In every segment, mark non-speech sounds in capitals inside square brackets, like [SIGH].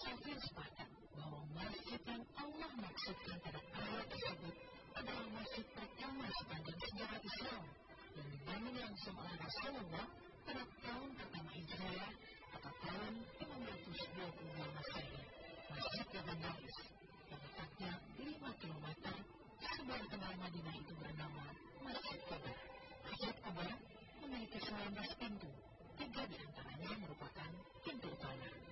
Musafir sepakat bahwa masjid yang Allah maksudkan pada ayat tersebut adalah masjid pertama sepanjang sejarah Islam yang dibangun langsung oleh Rasulullah pada tahun pertama Hijriah atau tahun 522 Masehi. Masjid legendaris yang letaknya 5 km sebelah kenal Madinah itu bernama Masjid Quba. Masjid Quba memiliki 19 pintu, tiga di antaranya merupakan pintu utama.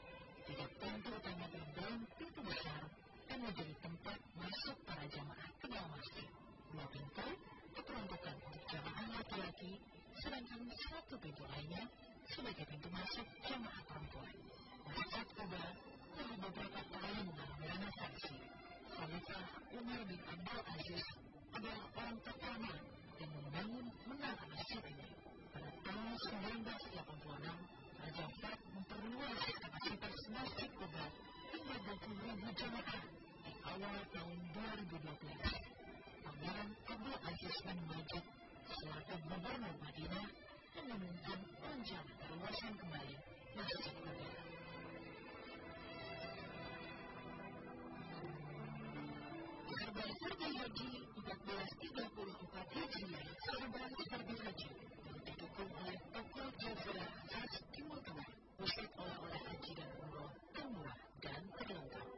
Tiga pintu utama dalam pintu besar dan menjadi tempat masuk para jamaah ke dalam masjid. Dua pintu diperuntukkan untuk jamaah laki-laki, sedangkan satu pintu lainnya sebagai pintu masuk jamaah perempuan. Masjid Kuba telah beberapa kali mengalami renovasi. Khalifah Umar bin Abdul Aziz adalah orang pertama yang membangun menara masjid ini. Pada tahun 1986, Raja Fat memperluas kapasitas masjid Kuba hingga 20 ribu jamaah di awal tahun 2012. Majid selaku gubernur Madinah mengumumkan rencana perluasan kembali Masjid Kuba. Serban Serbi Haji 1434 Hijriah Haji yang didukung oleh Khas Timur Tengah pusat oleh-oleh haji dan umroh dan.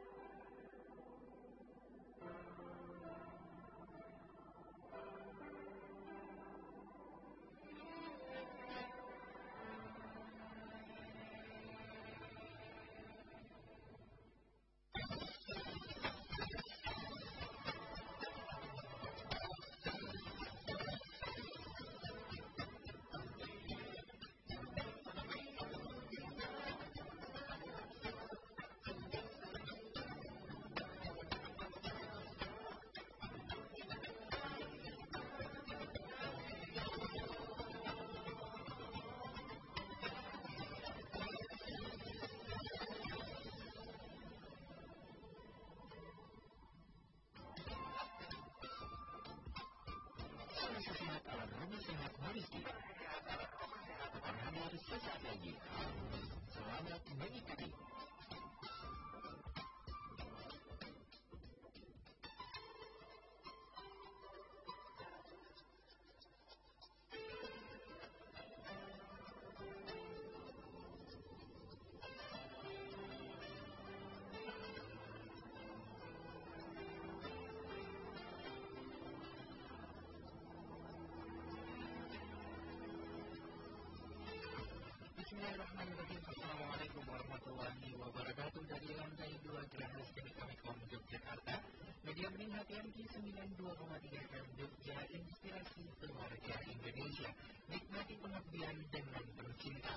MG 92,3 FM Jogja Inspirasi Keluarga Indonesia. Nikmati pengabdian dengan penuh cinta.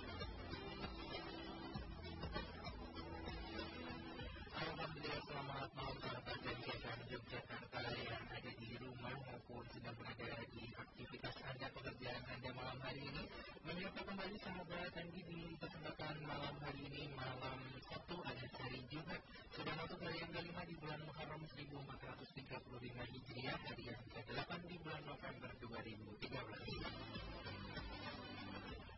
Alhamdulillah selamat malam sahabat dan jajaran Yogyakarta yang ada di rumah maupun sedang berada di aktivitas Anda, pekerjaan Anda malam hari ini. Menyapa kembali sahabat dan di kesempatan malam hari ini, malam Sabtu alias hari Jumat. Sudah masuk hari yang kelima di bulan Muharram 1435 Hijriah, hari yang ke-8 di bulan November 2013.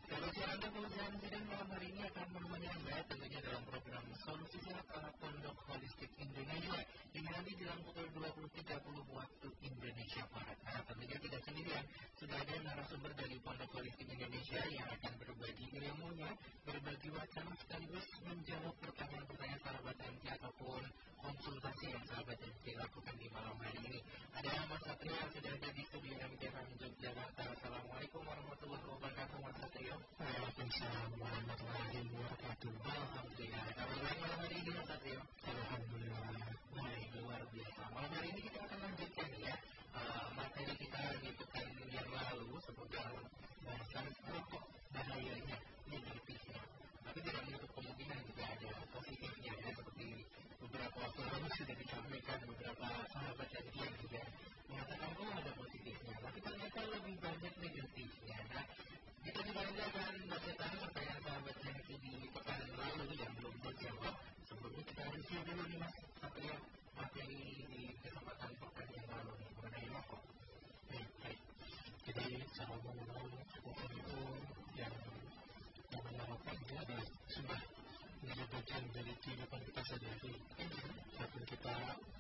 Kalau Anda perusahaan sidang malam hari ini akan menemani Anda tentunya dalam program Solusi Sehat ala Pondok Holistik Indonesia yang nanti dalam pukul 20.30 waktu Indonesia Barat. Nah, tentunya tidak sendirian. Sudah ada narasumber dari Pondok Holistik Indonesia yang akan berbagi ilmunya, berbagi wacana sekaligus menjawab pertanyaan-pertanyaan MT ataupun konsultasi yang sahabat MT lakukan di malam hari ini. Ada Mas Satria yang sudah ada di studio MTFM Yogyakarta. Assalamualaikum warahmatullahi wabarakatuh Mas Satria. Waalaikumsalam warahmatullahi wabarakatuh. Alhamdulillah. Kabar baik malam hari ini Mas Satrio? Alhamdulillah. Baik, luar biasa. Malam hari ini kita akan lanjutkan ya uh, materi kita di pekan yang lalu seputar bahasan rokok bahayanya, negatifnya. Tapi tidak menutup kemungkinan juga ada positifnya ya seperti beberapa waktu lalu sudah disampaikan beberapa sahabat yang juga mengatakan oh ada positifnya, tapi ternyata lebih banyak negatifnya. Nah, kita juga akan bacakan pertanyaan sahabat dan dari kehidupan kita sehari-hari walaupun kita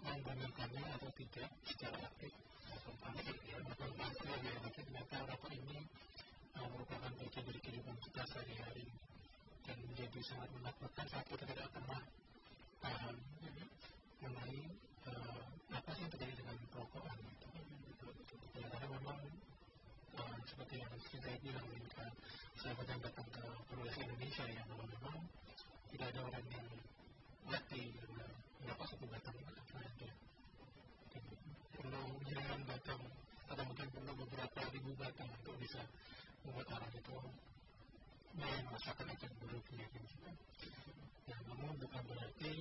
menggunakannya atau tidak secara aktif maupun pasif ya maupun pasif ya tapi ternyata rokok ini uh, merupakan bagian dari kehidupan kita sehari-hari dan menjadi sangat menakutkan saat kita tidak pernah paham. Mengenai uh, apa sih yang terjadi dengan perokokan itu? Ya, karena memang uh, seperti yang saya bilang ketika sahabat yang datang ke penulis Indonesia ya memang tidak ada orang yang mati berapa suku batang ada perlu miliaran batang atau mungkin perlu beberapa ribu batang untuk bisa membuat orang itu merasakan efek buruknya gitu. Ya, namun bukan berarti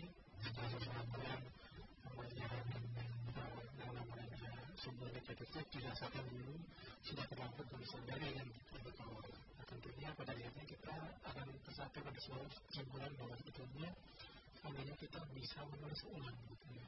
hanya seorang yang yang namanya sumber negatif dirasakan dulu sudah terlambat untuk disadari kan gitu tentunya pada akhirnya kita akan tersampaikan pada sebuah kesimpulan bahwa sebetulnya seandainya kita bisa menulis ulang gitu ya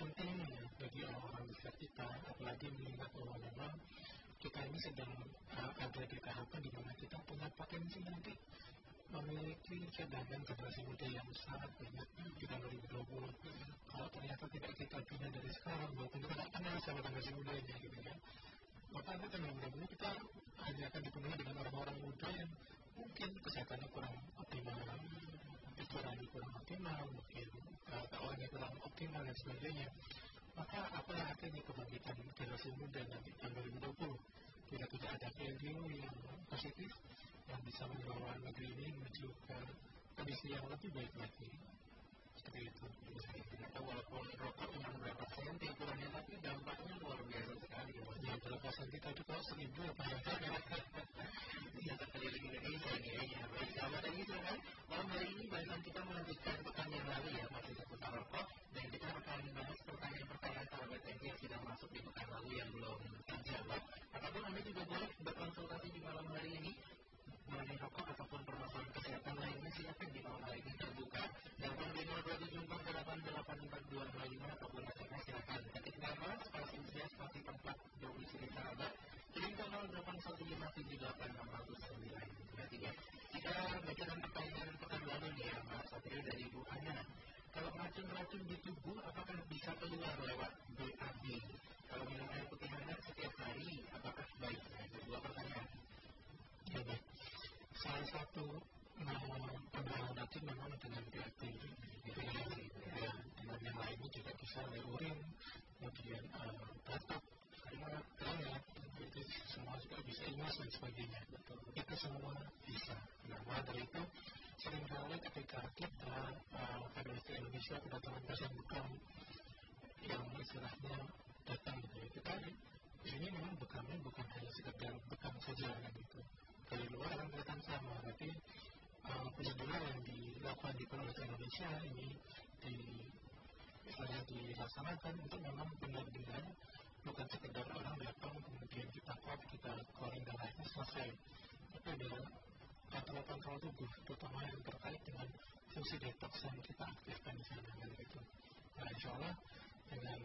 pentingnya bagi orang-orang sekitar kita apalagi mengingat bahwa memang kita ini sedang uh, ada di tahapan di mana kita punya potensi nanti memiliki cadangan generasi muda yang sangat banyak di tahun 2020 kalau ternyata tidak kita bina dari sekarang walaupun kita tidak kenal sama generasi muda ini gitu ya. Maka nanti tahun 2020 kita hanya akan dipenuhi dengan orang-orang muda yang mungkin kesehatannya kurang optimal pikirannya kurang optimal mungkin uh, keuangannya kurang optimal dan sebagainya maka apa yang artinya kebangkitan generasi muda nanti tahun 2020 bila tidak ada value yang positif yang bisa membawa negeri ini menuju ke kondisi yang lebih baik lagi seperti itu ternyata walaupun rokok yang berapa senti ukurannya tapi dampaknya luar biasa sekali. Ya berapa senti tadi kalau seribu apa ya [LAUGHS] terkeliling Indonesia ini ya baik. Sahabat dan gitu kan malam hari ini bahasan kita melanjutkan pekan yang lalu ya masih seputar rokok dan kita akan bahas pertanyaan-pertanyaan sahabat yang sudah masuk di pekan lalu yang belum terjawab. Ataupun anda juga boleh berkonsultasi di malam hari ini mengenai rokok ataupun permasalahan kesehatan lainnya silakan di hari ini terbuka. 027484255 ataupun SMS silakan. Ketik nama spasi usia spasi tempat domisili sahabat kirim ke 081578609 kita bacakan pertanyaan lalu nih ya Mas Satrio dari Ibu Ana. Kalau racun-racun di tubuh apakah bisa keluar lewat BAB kalau minum air putih hangat setiap hari apakah baik? Nah, itu dua pertanyaan. Ya baik salah satu pembuangan racun memang dengan ya, ya dengan yang lainnya juga bisa dari urin kemudian batuk keringat keringat itu semua juga bisa ingus dan sebagainya. Itu semua bisa. Nah dari itu sering kali ketika kita pada di Indonesia kedatangan pasien bekam yang istilahnya datang gitu. Ya kita di sini memang bekamnya bukan hanya sekedar bekam saja gitu dari luar kan kelihatan sama tapi uh, prosedur yang Polres Indonesia ini di istilahnya dilaksanakan untuk memang benar-benar bukan sekedar orang datang kemudian kita kop kita koring dan lainnya selesai. Tapi ada kontrol-kontrol tubuh terutama yang terkait dengan fungsi detox yang kita aktifkan di sana kan gitu nah insya Allah dengan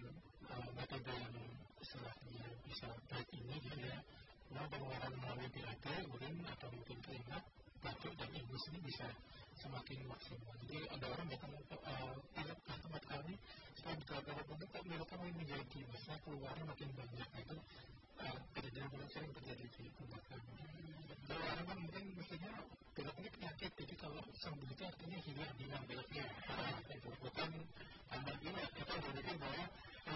uh, metode yang istilahnya bisa baik ini gitu ya nah pengeluaran melalui BAD urin atau mungkin keringat batuk dan ingus ini bisa semakin maksimal. Jadi ada orang datang uh, pilot ke tempat kami setelah beberapa menit kok menurut kami menjadi misalnya keluarnya makin banyak. Itu uh, kejadian yang sering terjadi di tempat kami. Kalau orang kan mungkin mestinya pilot ini penyakit jadi kalau sembuh itu artinya hilang hilang pilotnya itu bukan tambah pilot kita berarti bahwa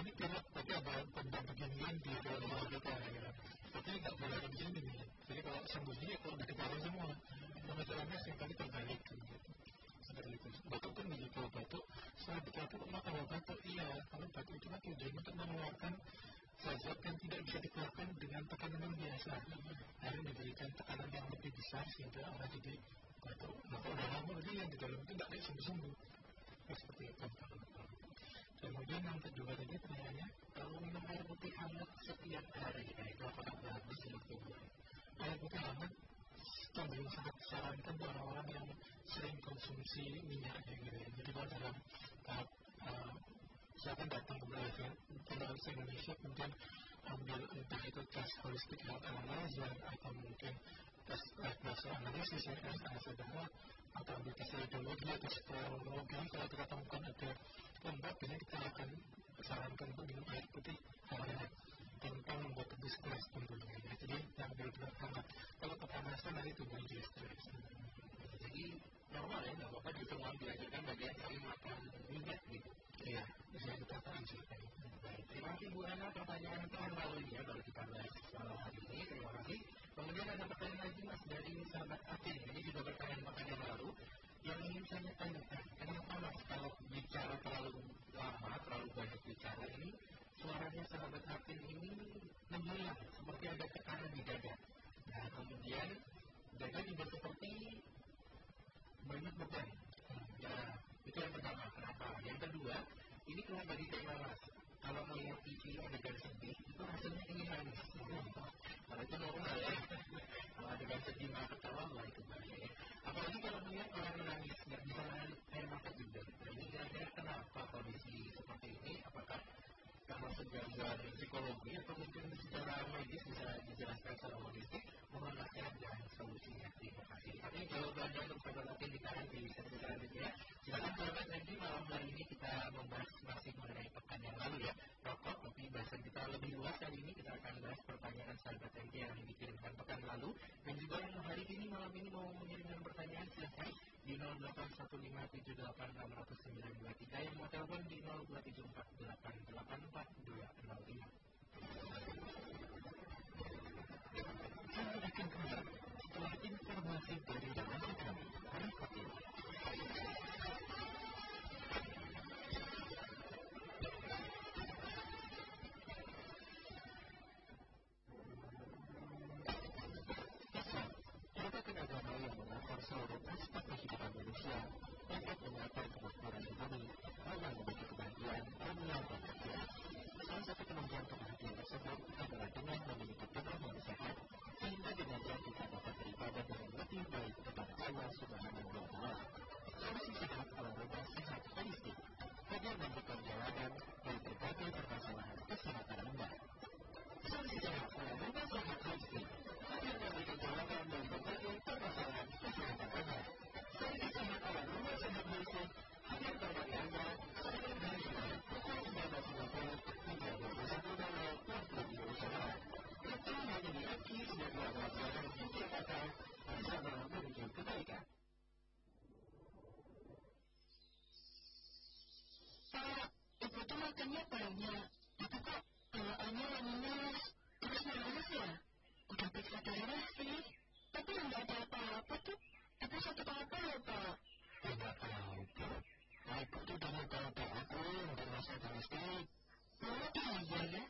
ini pilot tapi ada pendam bagian di dalam kita ya. tapi nggak boleh sini. Nih jadi kalau sembuhnya kalau udah ketahuan semua pemasarannya sering kali terbalik gitu. seperti itu batuk kan begitu batuk setelah batuk maka kalau batuk iya kalau batuk itu kan tujuannya untuk mengeluarkan zat yang tidak bisa dikeluarkan dengan tekanan biasa harus diberikan tekanan yang lebih besar sehingga orang jadi batuk maka udah berarti yang di dalam itu tidak kayak sembuh-sembuh seperti itu kemudian yang kedua tadi pertanyaannya kalau minum air putih hangat setiap hari nah itu apakah bagus untuk tubuh air putih hangat cenderung sangat disarankan orang-orang yang sering konsumsi minyak gitu ya. Jadi kalau dalam tahap uh, datang ke Brazil, ke Indonesia kemudian ambil entah itu tes holistic health analysis atau mungkin tes laktose analisis ya tes darah atau ambil tes radiologi atau sporologi kalau kita temukan ada lembab ini kita akan sarankan untuk minum air putih hangat tanpa membuat tubuh stres tentunya ya. jadi ambil berat hangat kalau kepanasan nanti tubuh jadi stres jadi normal ya nggak apa-apa justru malah diajarkan bagian sering makan minyak gitu iya. Bisa kita sih baik terima kasih Bu Ana pertanyaan tahun lalu ini ya baru kita bahas malam hari ini. Terima kasih. Kemudian ada pertanyaan lagi mas dari sahabat Atin ini juga pertanyaan pekan yang lalu yang ingin saya tanyakan kenapa mas kalau bicara terlalu lama terlalu banyak bicara ini suaranya sahabat Atin ini menghilang seperti ada tekanan di dada nah kemudian dada juga seperti banyak beban ya itu yang pertama kenapa? Yang kedua ini keluar dari tema kalau melihat TV adegan sedih itu rasanya ingin nangis kalau itu normal ya? Kalau adegan sedih nggak ketawa lah itu bahaya ya? Apalagi kalau melihat orang menangis nggak bisa nahan air mata juga. Nah, ini kira-kira kenapa kondisi seperti ini? Apakah termasuk gangguan psikologi atau mungkin secara medis bisa dijelaskan secara holistik mohon nasihat dan solusinya terima kasih. tapi jawabannya untuk sahabat nanti ditahan di sesi selanjutnya silakan sahabat nanti malam hari ini kita membahas masih mengenai pekan yang lalu ya rokok tapi bahasan kita lebih luas kali ini kita akan bahas pertanyaan sahabat nanti yang dikirimkan pekan lalu dan juga yang hari ini malam ini mau mengirimkan pertanyaan silahkan di 08157866923 yang mau telepon di 02748884205 Kami akan kembali setelah informasi dari remaja kami. Berikut ini. Seluruh aspek kehidupan manusia dapat mengatur kemakmuran bumi, dalam memiliki kebahagiaan, dunia dan akhirat. Salah satu penunjang kebahagiaan tersebut adalah dengan memiliki tubuh yang sehat, sehingga dengannya kita dapat beribadah dengan lebih baik kepada Allah Subhanahu wa Ta'ala. Solusi sehat ala rumah sehat holistik hadir memberikan jawaban dari berbagai permasalahan kesehatan Anda. Solusi sehat ala rumah sehat holistik hadir memberikan jawaban dari berbagai permasalahan kesehatan Anda. Solusi sehat ala rumah sehat holistik hadir berbagi Anda setiap hari Jumat pukul 19.30 hingga 21.00 waktu Indonesia Itu hanya di Aki sebagai awal siaran di Jakarta bersama menuju kebaikan. Pak, ibu tuh makannya banyak, tapi kok bawaannya lemes, terus nangis ya? Udah periksa darah sih, tapi nggak ada apa-apa tuh. Ibu sakit apa ya, Pak? Tidak tahu, Bu. Ibu tuh udah mau ke aku untuk masa domestik. Oh, iya ya.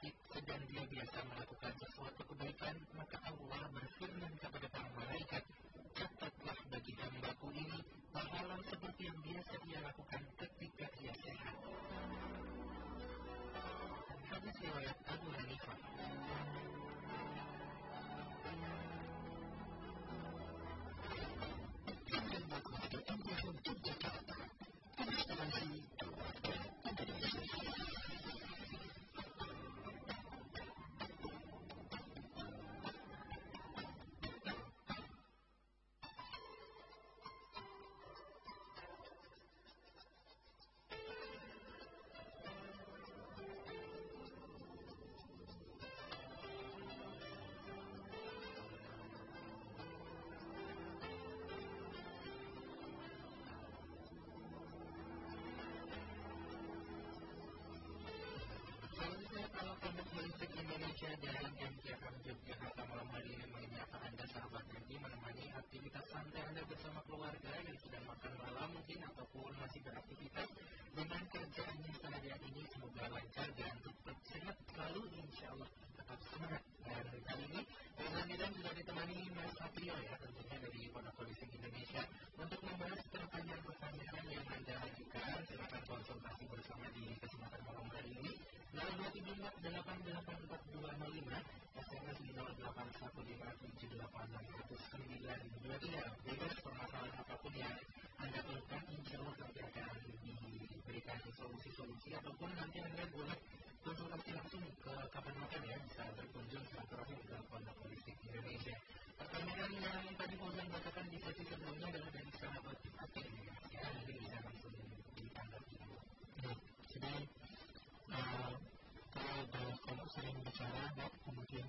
Sakit sedang dia biasa melakukan sesuatu kebaikan, maka Allah berfirman kepada para malaikat, catatlah bagi hambaku ini pahala seperti yang biasa dia lakukan ketika dia sehat. Hadis riwayat dan MGFM Yogyakarta malam hari ini menyapa Anda sahabat nanti menemani aktivitas santai Anda bersama keluarga yang sedang makan malam mungkin ataupun masih beraktivitas dengan kerjaannya sehari ini. Semoga lancar dan tetap sehat selalu. Insya Allah tetap semangat. Dan kali ini kita sudah ditemani Mas Satrio ya tentunya dari Pondok Polisi Indonesia untuk membahas pertanyaan-pertanyaan yang Anda ajukan silakan konsultasi bersama di kesempatan malam hari ini 023488425 SMS di 08157886923 bebas permasalahan apa pun yang Anda keluhkan insya Allah nanti akan diberikan solusi-solusi ataupun nanti Anda boleh konsultasi langsung ke kapan makan ya bisa berkunjung silaturahmi ke Pondok Holistik Indonesia pertanyaan yang tadi Fauzan bacakan di sesi sebelumnya adalah dari sahabat Atin ya mungkin bisa langsung ditanggapi jadi kalau kalau sering bicara kemudian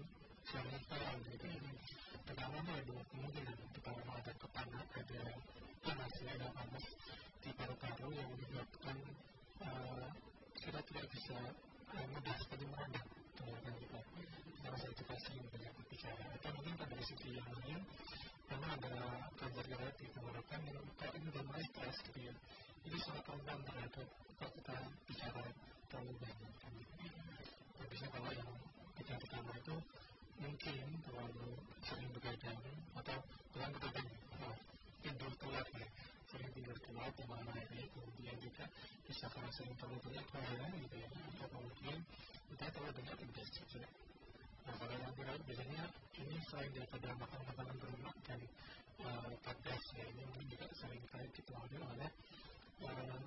sering gitu pertama ada dua kemungkinan pertama ada kepanas ada panas ya ada panas di paru-paru yang menyebabkan kita tidak bisa mudah sekali meredam tenggorokan kita karena itu pasti banyak berbicara atau mungkin pada sisi yang lain karena ada kanker gerak di tenggorokan yang kalau ini udah mulai stres gitu ya ini sangat rentan terhadap kalau kita bicara terlalu banyak kan gitu. Kalau yang kita pertama itu mungkin terlalu sering begadang atau bukan begadang oh, tidur telat ya. Sering tidur telat di malam hari kemudian juga bisa karena sering terlalu banyak bahaya gitu ya. Atau kemudian kita terlalu banyak pedas juga. Nah kalau yang berat biasanya ini selain daripada makan makanan berlemak dan uh, pedas ya ini mungkin juga sering kali dipengaruhi oleh uh,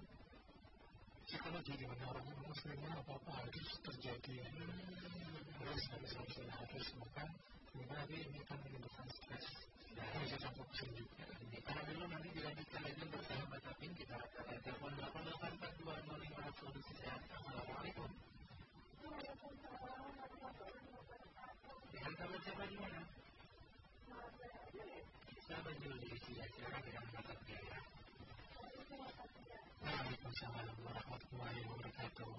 psikologi di mana orang muslimnya apa-apa harus terjadi harus harus harus harus kemudian nanti ini akan menimbulkan stres dan bisa sampai pusing juga karena dulu nanti dilanjutkan lagi bersama Tapin kita akan telepon 8842005 solusi sehat Assalamualaikum dengan kabar siapa di mana? Sahabat Juli, silakan dengan mata ya. Waalaikumsalam warahmatullahi wabarakatuh.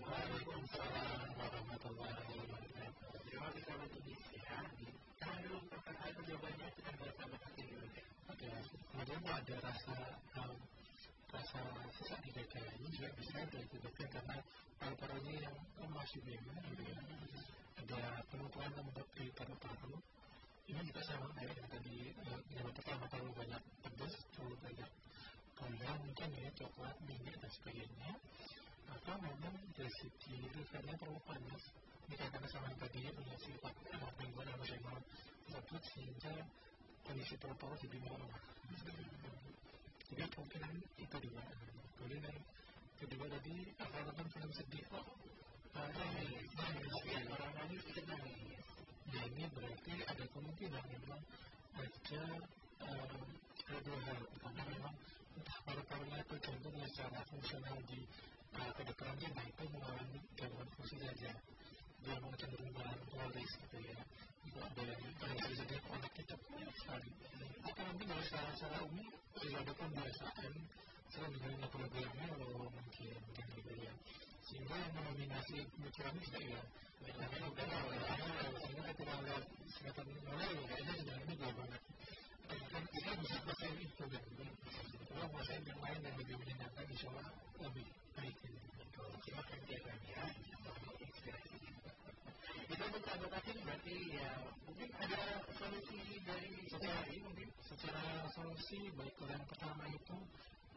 Waalaikumsalam warahmatullahi wabarakatuh. Terima kasih sahabat Indonesia. Tahan dulu pertanyaan jawabannya kita bahas sahabat dulu deh. Oke, kemudian ada rasa um, rasa sesak di dada ini juga bisa diakibatkan karena paru-parunya yang juga ya, gitu ya. Ada penumpukan lembab di paru-paru. Ini juga sama kayak yang tadi yang pertama terlalu banyak pedas, terlalu banyak garam mungkin ya coklat, minyak dan sebagainya. Atau memang dari segi livernya terlalu panas dikatakan sama yang tadi punya sifat uh, gangguan emosional tersebut sehingga kondisi paru-paru jadi melemah. Jadi kemungkinan itu dua. Kemudian yang kedua tadi apa nonton film sedih kok nangis, nangis, orang nangis ikut nangis. Nah ini berarti ada kemungkinan memang ada um, dua hal. Pertama memang entah paru-parunya atau jantungnya secara fungsional di uh, kedokteran kita itu mengalami gangguan fungsi saja. Dia mencenderungkan polis gitu ya. Itu ada bisa jadi kontaknya cepat sekali. Atau mungkin kalau secara, umum tidak ada pembiasaan sering menjalani programnya kalau mungkin kan gitu ya. Sehingga yang mendominasi pemikirannya tidak ya. Karena udah kalau sehingga ketika ada kesehatan mulai ya kayaknya sudah ini banget kita bisa pasang itu kan kalau pasang yang lain yang lebih menyenangkan insya Allah lebih baik terima kasih ya kita mencoba tadi berarti ya mungkin ada solusi dari secara ini mungkin secara solusi baik kalau yang pertama itu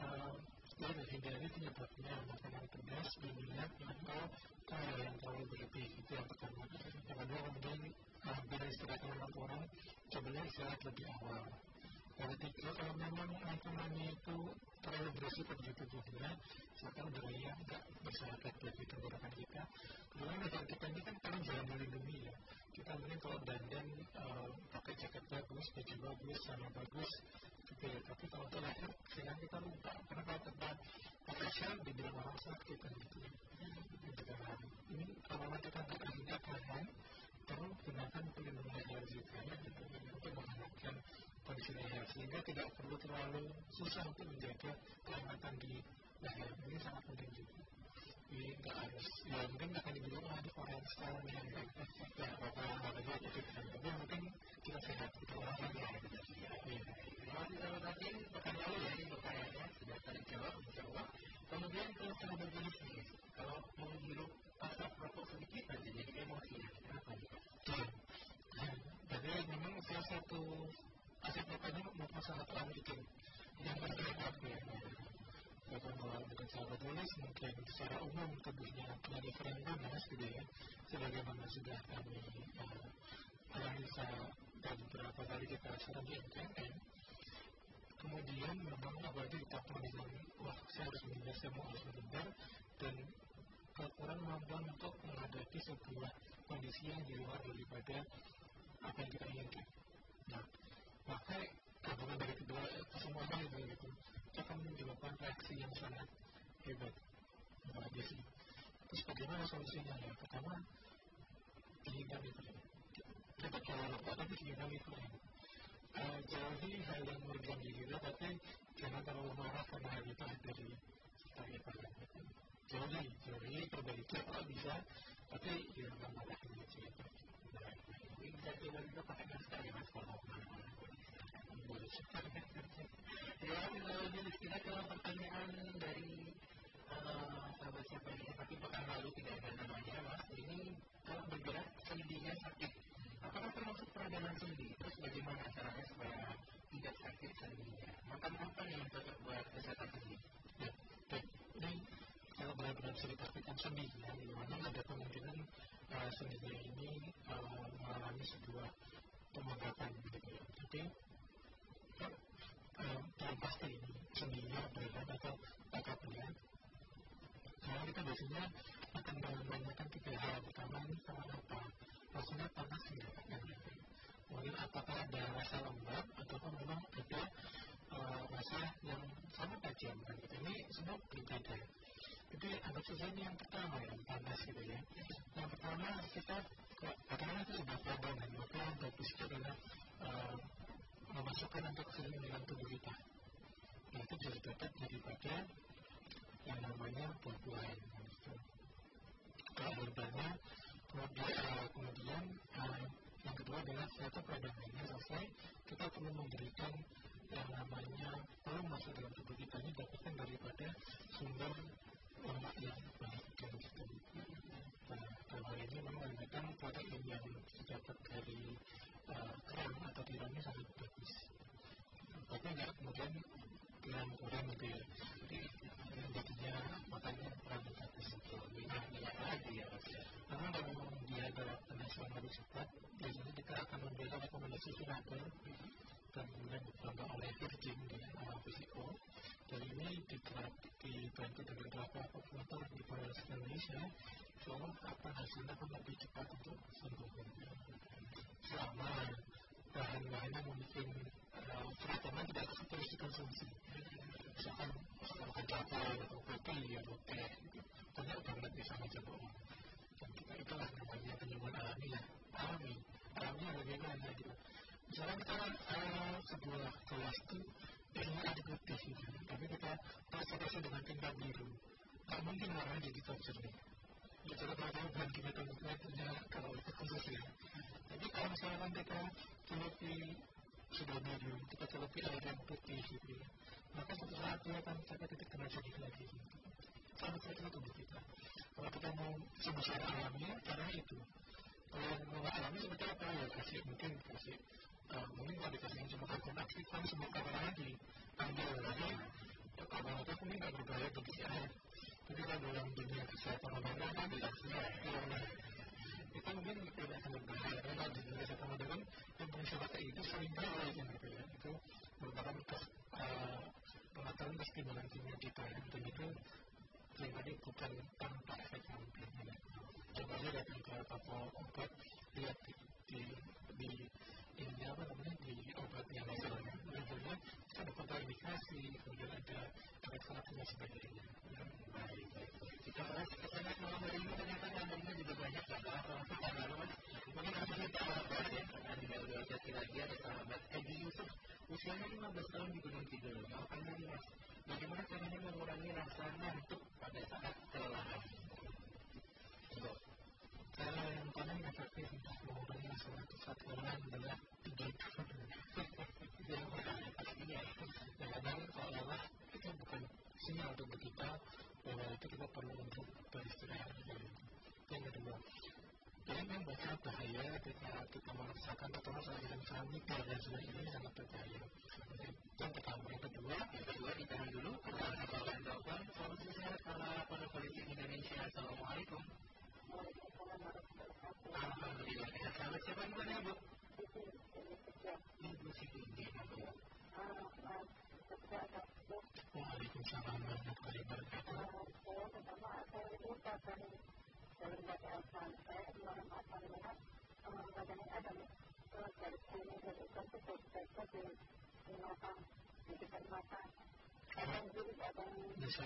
uh, ya hindari penyebabnya makanan pedas berminyak atau kaya yang terlalu berlebih itu yang pertama yang kedua kemudian uh, bila istirahat malam orang cobalah istirahat lebih awal. Yang ketiga kalau memang makanannya itu terlalu berisiko di tubuhnya maka udaranya nggak bersahabat bagi tenggorokan kita? Kemudian badan kita ini kan paling jarang melindungi ya. Kita mungkin kalau dandan uh, pakai jaket bagus baju bagus sama bagus gitu ya. Tapi kalau untuk leher sehingga kita lupa. Kalau tempat facial dibilang orang sakit kan gitu ya. Ini kalau kita nggak akhirnya tahan perlu gunakan pelindung leher juga ya gitu, untuk menghangatkan kondisi leher sehingga tidak perlu terlalu susah untuk menjaga kelematan di leher. Ini sangat penting juga. Jadi nggak harus ya mungkin akan dibilang ah di Korea style ya ya apa apa aja gitu kan tapi yang penting kita sehat kita olahraga. Gitu ya masih sama tadi pekan lalu ya ini pertanyaannya sudah terjawab insya kemudian kalau berjenis nih kalau menghirup asap rokok sedikit aja jadi emosi kenapa? Nih jadi memang salah satu asap rokoknya merupakan salah satu antigen yang bergerak ya. Bahkan bukan sahabat tulis mungkin secara umum tubuhnya punya different panas gitu ya. Sebagaimana sudah kami uh, analisa dan beberapa kali kita sering di MKN kemudian memang apalagi ditambah dengan wah saya harus menghindar saya mau harus menghindar dan kekurangan kemampuan untuk menghadapi sebuah kondisi yang di luar daripada apa yang kita inginkan. Nah maka gabungan dari kedua kesemuanya itu gitu. Akan menyebabkan reaksi yang sangat hebat. Bahagia sih terus bagaimana solusinya? Ya pertama dihindari itu. Kita kalau rokok tapi dihindari itu. Uh, jauhi hal yang merugikan diri kita tapi jangan terlalu marah karena hal itu dari kita. itu jauhi perbaiki kalau bisa tapi jangan marah ini sih. Nah ini bisa coba pakai masker ya mas kalau boleh. Ya jadi kita ke pertanyaan dari uh, sahabat siapa ini? Tapi pekan lalu tidak ada namanya mas. Ini kalau bergerak sendinya sakit. Apakah termasuk peradangan sendi? Terus bagaimana caranya supaya tidak sakit sendinya makan apa yang cocok buat kesehatan sendi ya baik ini kalau benar-benar bisa dipraktikkan sendi ya di mana ada kemungkinan uh, sendinya ini uh, mengalami sebuah pemangkatan gitu ya. Tapi yang pasti sendinya berat atau akapnya karena kita biasanya akan menanyakan tiga hal. Pertama ini sama apa? Rasanya panas tidak kan kemudian apakah ada rasa lembab ataupun memang ada uh, rasa yang sangat tajam kan gitu. ini semua berbeda jadi anggap saja ini yang pertama yang panas gitu ya. Yang pertama kita karena itu sudah peradangan maka yang bagus itu adalah uh, memasukkan untuk oksigen dalam tubuh kita? Nah itu bisa dapat daripada yang namanya buah-buahan gitu. kemudian, uh, kemudian uh, yang kedua adalah setelah peradangannya selesai. Kita perlu memberikan yang namanya perlu masuk dalam tubuh kita ini dapatkan daripada sumber lemak yang baik dan. Nah, kalau ini memang menggunakan protein yang didapat dari kerang atau tiramnya sangat bagus. Tapi nggak kemudian tiram kurang gitu ya. Jadi jadinya makanya kurang bagus itu. Nah, lagi ya mas. Karena kalau dia ada penghasilan lebih cepat, biasanya kita akan memberikan rekomendasi finator dan kemudian ditambah oleh Virgin dengan uh, Fisiko dan ini dibantu dengan Polres Indonesia soal apa hasilnya akan lebih cepat untuk sembuh selama bahan-bahannya mungkin uh, terutama tidak terus dikonsumsi. Misalkan misalkan cabai atau kopi atau teh banyak banget bisa bohong dan kita itulah namanya penyembuhan alami ya. Alami alaminya bagaimana gitu. Misalnya kita uh, sebuah kelas itu isinya ada putih gitu tapi kita transportasi dengan tinta biru tak mungkin warnanya jadi jernih ya kalau tahu bahan kimia kimia kalau itu khusus ya. Tapi kalau misalkan kita celupi sudah biru kita celupi air yang putih gitu ya. Maka suatu saat dia akan sampai titik kena jernih lagi gitu. Sama seperti itu tubuh kita. Kalau kita mau sembuh secara alami caranya itu. Kalau yang mau alami seperti apa? Ya kasih mungkin kasih uh, mungkin kalau dikasih cuma karbon aktif kan semua karbonnya diambil lagi karbon aktif ini nggak berbahaya bagi si air kalau dalam dunia kesehatan modern tidak ya, itu mungkin tidak akan berbahaya karena di dunia kesehatan modern yang bersifat itu sering kali gitu ya. Itu merupakan uh, pengetahuan kesetimbangan kimia kita dan itu yang bukan tanpa efek samping coba aja datang ke toko obat lihat di, di, di ini apa namanya di obat yang misalnya labelnya ada tadi kemudian ada efek dan sebagainya. Ya, baik, baik. Kita SMS malam hari ini ternyata gambarnya juga banyak ya. Termasuk tanggal mas. Mungkin langsung kita bahas ya, karena di organisasi lagi ada sahabat Edi Yusuf. Usianya 15 tahun di Gunung Kidul. Mau nih mas, bagaimana caranya mengurangi rasa ngantuk pada saat kelelahan? Cara yang paling efektif untuk mengurangi rasa ngantuk saat kelelahan adalah tidur. Yang pertama pastinya, kadang lelah itu bukan sinyal untuk kita bahwa itu kita perlu untuk beristirahat. Yang kedua, ini membaca bahaya ketika kita merasakan atau merasakan keramika dan sebagainya sangat berbahaya. Yang yang kedua, yang kedua ditahan dulu. Kita akan telepon. Solusi sehat para para Indonesia. Assalamualaikum. Alhamdulillah. Sahabat siapa bukan ya, Bu? Ibu Siti. Di di di. Bisa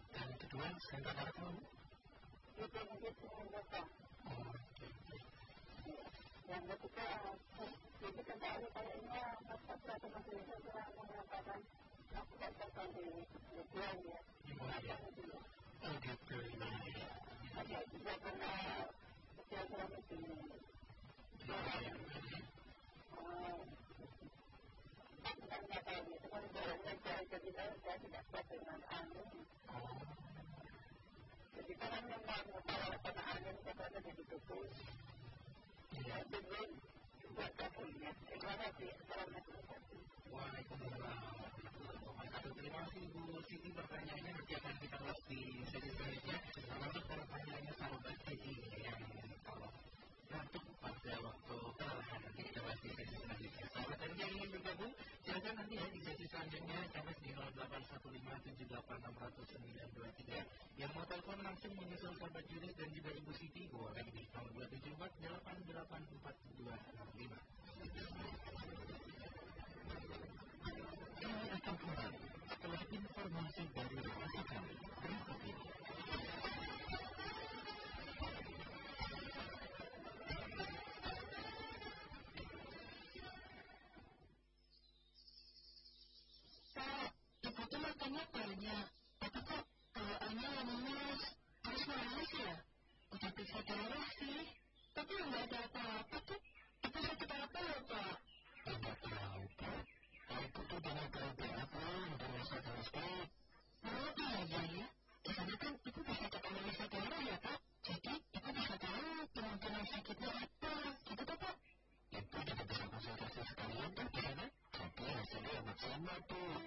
Dan kedua, apa? Nyepit-nyepit punya data. Oh. Yang ketiga, jadi kembali kayaknya masyarakat atau masyarakat telah mengatakan lakukan serta di Libuan ya. Ya? Oh, gitu. Iya. Ada juga pernah kejadian di dan jauh jadi. Terima kasih. Bu Siti pertanyaannya. Nanti kita ulas di sesi selanjutnya. Termasuk pertanyaannya sahabat Siti yang kalau ngantuk pada waktu kelelahan nanti kita bahas di sesi selanjutnya. Sahabat tadi yang ingin bergabung, silakan nanti ya di sesi selanjutnya SMS di 081578600923. Yang mau telepon langsung menyusul sahabat Judit dan juga Ibu Siti boleh di 0274884265. Kami akan kembali setelah informasi dari redaksi kami berikut ini. Pak, ibu tuh makannya banyak. Tapi kok bawaannya lemes, terus nangis ya? Udah bisa darah sih. Tapi nggak ada apa-apa tuh. Itu sakit apa ya, Pak? Tidak tahu, Pak. Aku tuh dengan kerajaan udah Oh iya ya. Di sana kan ibu bisa cek analisa darah ya pak. Jadi ibu bisa sakitnya apa. Gitu juga bisa konsultasi sekalian tuh di sana. Jadi hasilnya amat sama tuh.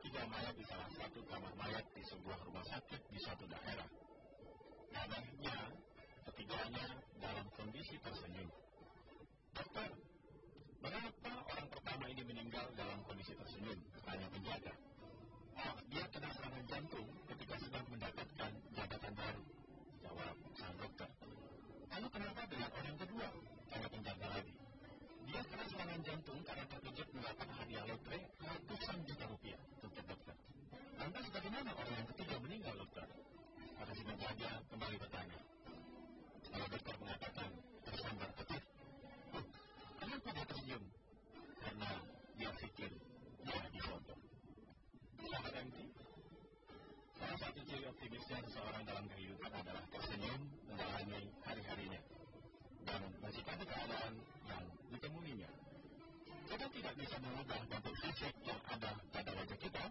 tiga mayat di salah satu kamar mayat di sebuah rumah sakit di satu daerah. Kabarnya, ketiganya dalam kondisi tersenyum. Dokter, mengapa orang pertama ini meninggal dalam kondisi tersenyum? Tanya penjaga. Oh, dia kena serangan jantung ketika sedang mendapatkan jabatan baru. Jawab sang dokter. Lalu kenapa dengan orang kedua? Tanya penjaga lagi. Dia kena serangan jantung karena terkejut mendapat hadiah lotre ratusan juta rupiah mana orang yang ketiga meninggal dokter? Kata si penjaga kembali bertanya. Kalau dokter mengatakan tersambar petir, oh, kenapa dia tersenyum? Karena dia pikir dia difoto. Silahkan MT. Salah satu ciri optimisnya seseorang dalam kehidupan adalah tersenyum menjalani hari-harinya dan menciptakan keadaan yang ditemuinya. Kita tidak bisa mengubah bentuk fisik yang ada pada wajah kita,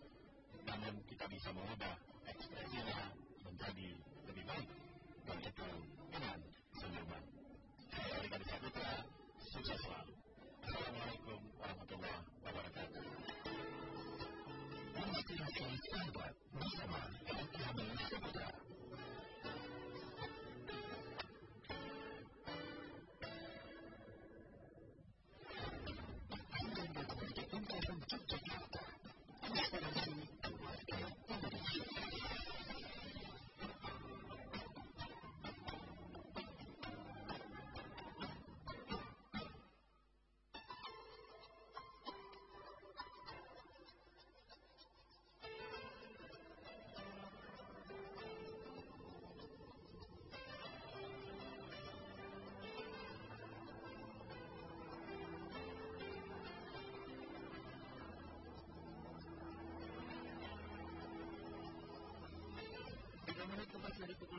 namun kita bisa mengubah ekspresinya menjadi lebih baik, dan itu dengan senyuman. Saya Erika Putra, sukses selalu. Assalamualaikum warahmatullahi wabarakatuh. Inspirasi sahabat bersama kami Sabda. menit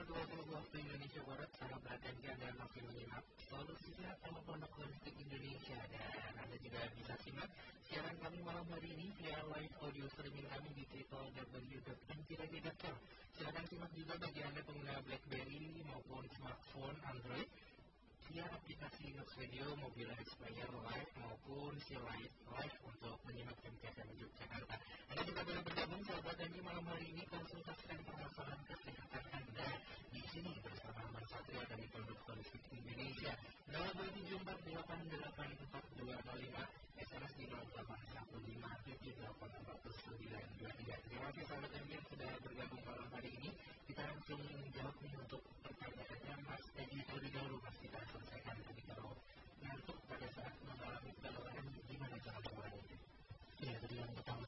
pukul 20 waktu Indonesia Barat, salam berhati Anda masih menyimak Solusi Sehat sama Pondok Holistik Indonesia dan Anda juga bisa simak siaran kami malam hari ini via live audio streaming kami di www.mtradio.com Silahkan simak juga bagi Anda pengguna BlackBerry maupun smartphone Android via aplikasi Lux Radio, Mobile Explayer Live maupun si Live Live untuk menyimak MTFM Yogyakarta. Anda juga boleh bergabung sahabat dan di malam hari ini konsultasikan permasalahan kesehatan Anda di sini bersama Mas Satria dari Produk Holistik Indonesia. 027488425 SMS di 0815784493. Terima kasih sahabat sudah bergabung malam hari ini. Kita langsung untuk kita selesaikan pada saat jadi yang pertama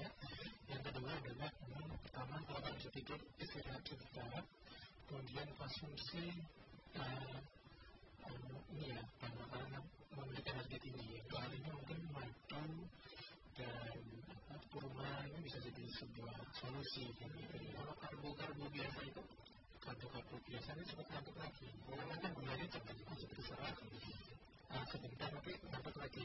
ya. Yang kedua adalah memang pertama kalau istirahat sebentar. Kemudian konsumsi uh, uh, ini makanan memiliki energi tinggi. Mungkin madu dan kurma ini bisa jadi sebuah solusi. Gitu. Kalau karbo-karbo biasa itu karbo-karbo biasa ini cepat ngantuk lagi. Karena cepat seperti serat. Nah, sebentar tapi ngantuk lagi.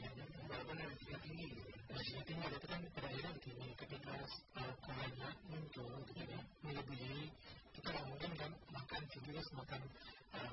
walaupun energinya tinggi. Energinya tinggi, itu kan pada begini, ketika uh, gulanya muncul, gitu ya, melebihi, kita nggak mungkin kan makan terus makan uh,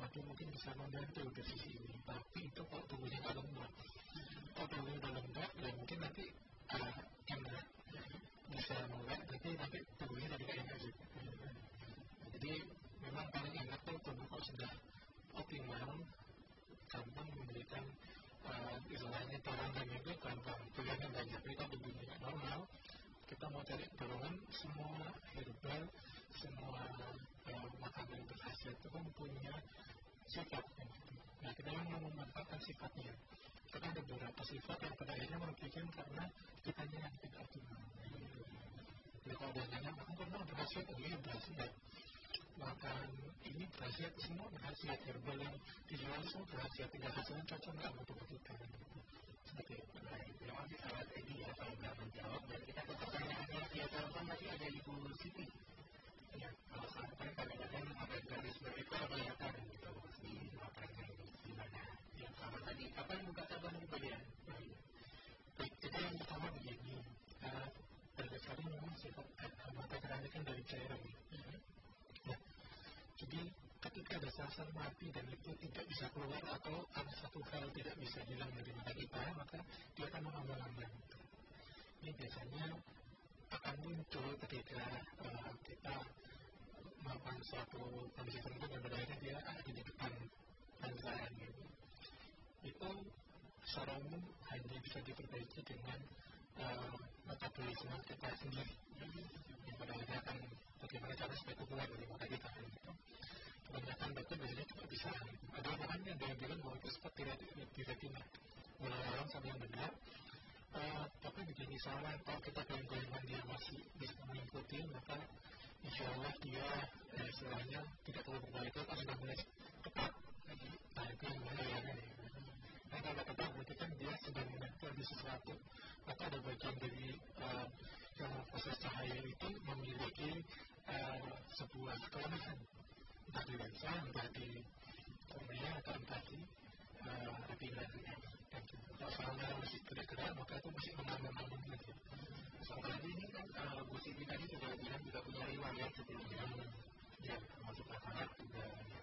waduh mungkin bisa membantu dari sisi ini. Tapi itu kalau tubuhnya nggak lembab. Kalau tubuhnya udah lembab ya mungkin nanti uh, enak bisa mulai tapi nanti tubuhnya tadi kayak juga. Jadi memang paling enak tuh tubuh kalau sudah optimal gampang memberikan uh, istilahnya dorongan itu gampang pilihannya banyak. Kalau tubuhnya normal kita mau cari dorongan semua herbal semua uh, makanan berkhasiat itu kan punya sifat. Nah kita yang mau memanfaatkan sifatnya. Karena ada beberapa sifat yang pada akhirnya merugikan karena kitanya yang tidak optimal. Jadi kalau ada nanya makan kurma berkhasiat iya berkhasiat makan ini berkhasiat semua berkhasiat herbal yang dijual semua berkhasiat tinggal hasilnya cocok nggak untuk kita seperti itu. Edi ya kalau sudah menjawab dan kita ke pertanyaannya via telepon masih ada Siti. Ya, kalau sampai kadang-kadang ada garis berikut kelihatan gitu di matanya ini gimana? Sama tadi, apa yang di bagian? Baik, jadi yang pertama begini, uh, berdasarkan memang sifat mata keranjang kan dari cairan. Ya, jadi ketika ada sel mati dan itu tidak bisa keluar atau ada satu hal tidak bisa hilang dari mata kita, maka dia akan menambah-nambah. Ini biasanya akan muncul ketika uh, kita melakukan suatu kondisi tertentu dan pada akhirnya dia ada di depan pandangan gitu. Itu secara umum hanya bisa diperbaiki dengan uh, metabolisme kita sendiri. Yang pada akhirnya akan bagaimana cara supaya itu keluar dari mata kita gitu. kebanyakan dokter biasanya tidak bisa. Ada orang yang dia bilang bahwa itu seperti di retina mulai orang sampai yang benar. Uh, tapi begini soalnya kalau kita goyang-goyangan dia masih bisa mengikuti maka insya Allah dia eh, istilahnya tidak terlalu berbalik. Kalau sudah mulai ketat nah itu yang bahayanya nah kalau ketat berarti kan dia sedang menempel di sesuatu maka ada bagian dari uh, yang proses cahaya itu memiliki uh, sebuah kelemahan. Entah di lensa, entah di kornea atau entah di uh, retina dan kalau soalnya masih gerak-gerak maka itu masih mengaman-aman saja soalnya ini kan uh, Bu Siti tadi juga bilang juga punya riwayat sebelumnya. Ya masuk pasangan juga ya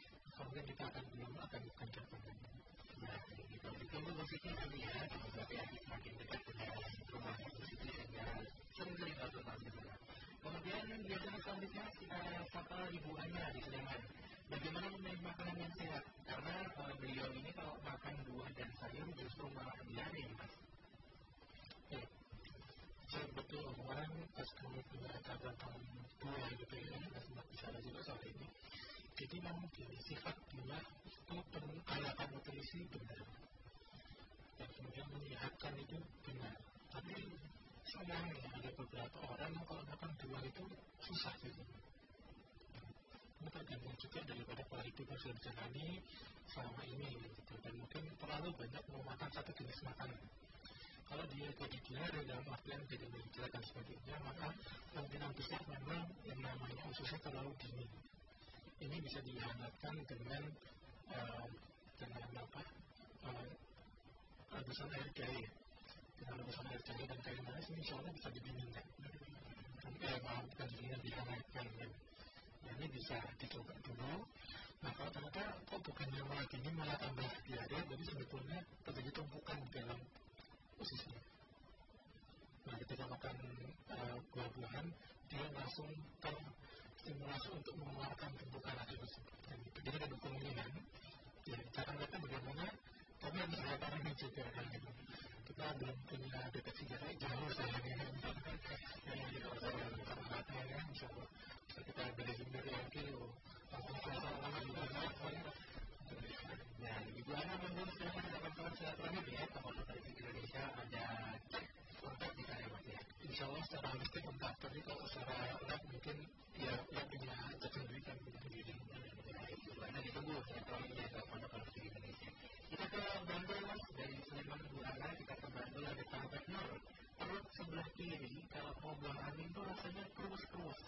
kemudian kita akan belum akan bukan jantung nah gitu. Ditunggu musiknya nanti ya berarti akan semakin dekat dengan rumah musik sehingga sering cerita tentang sebenarnya kemudian biasanya selanjutnya kita sapa Ibu Anya di Sleman. Bagaimana memilih makanan yang sehat? Karena uh, beliau ini kalau makan buah dan sayur justru malah diare mas. Ya saya betul orang pas kamu punya tahun buah gitu ya nggak sempat bicara juga soal ini jadi memang gini sifat buah itu kaya akan nutrisi benar. Dan kemudian menyehatkan itu benar. Tapi sayangnya ada beberapa orang yang kalau makan buah itu susah gitu. Ini tergantung juga daripada pola hidup yang sudah dijalani selama ini gitu. dan mungkin terlalu banyak mau makan satu jenis makanan. Kalau dia jadi diare dalam artian jadi mencela dan sebagainya maka kemungkinan besar memang yang namanya ususnya terlalu dini ini bisa dihangatkan dengan uh, dengan apa uh, rebusan air jahe dengan rebusan air jahe dan kayu manis ini insya Allah bisa didinginkan eh, maaf bukan didinginkan dihangatkan kan nah ini bisa dicoba dulu. Nah kalau ternyata kok bukannya malah dingin malah tambah diare jadi sebetulnya terjadi tumpukan di dalam ususnya nah ketika makan uh, buah-buahan dia langsung terstimulasi untuk mengeluarkan tumpukan hasil tersebut jadi ada kemungkinan ya cara mereka bagaimana kami harus melakukan ini juga kan gitu kita belum punya deteksi jarak jauh sayangnya yang di kawasan kabupaten ya. Insya Allah. Kita beli sendiri lagi langsung selesai juga Nah, Ibu Ana monggo silakan kawan-kawan silaturahmi ya kalau dari Indonesia ada kontak di sana mas ya. Insya Allah secara web mungkin ya punya sendiri kan punya sendiri. Ibu Ana ditunggu silaturahminya ke Pondok Holistik Indonesia. Kita ke Bandung mas dari Sleman Ibu Ana kita ke Bandung ada sahabat Nur. Perut sebelah kiri kalau mau buang angin tuh rasanya kerus-kerus.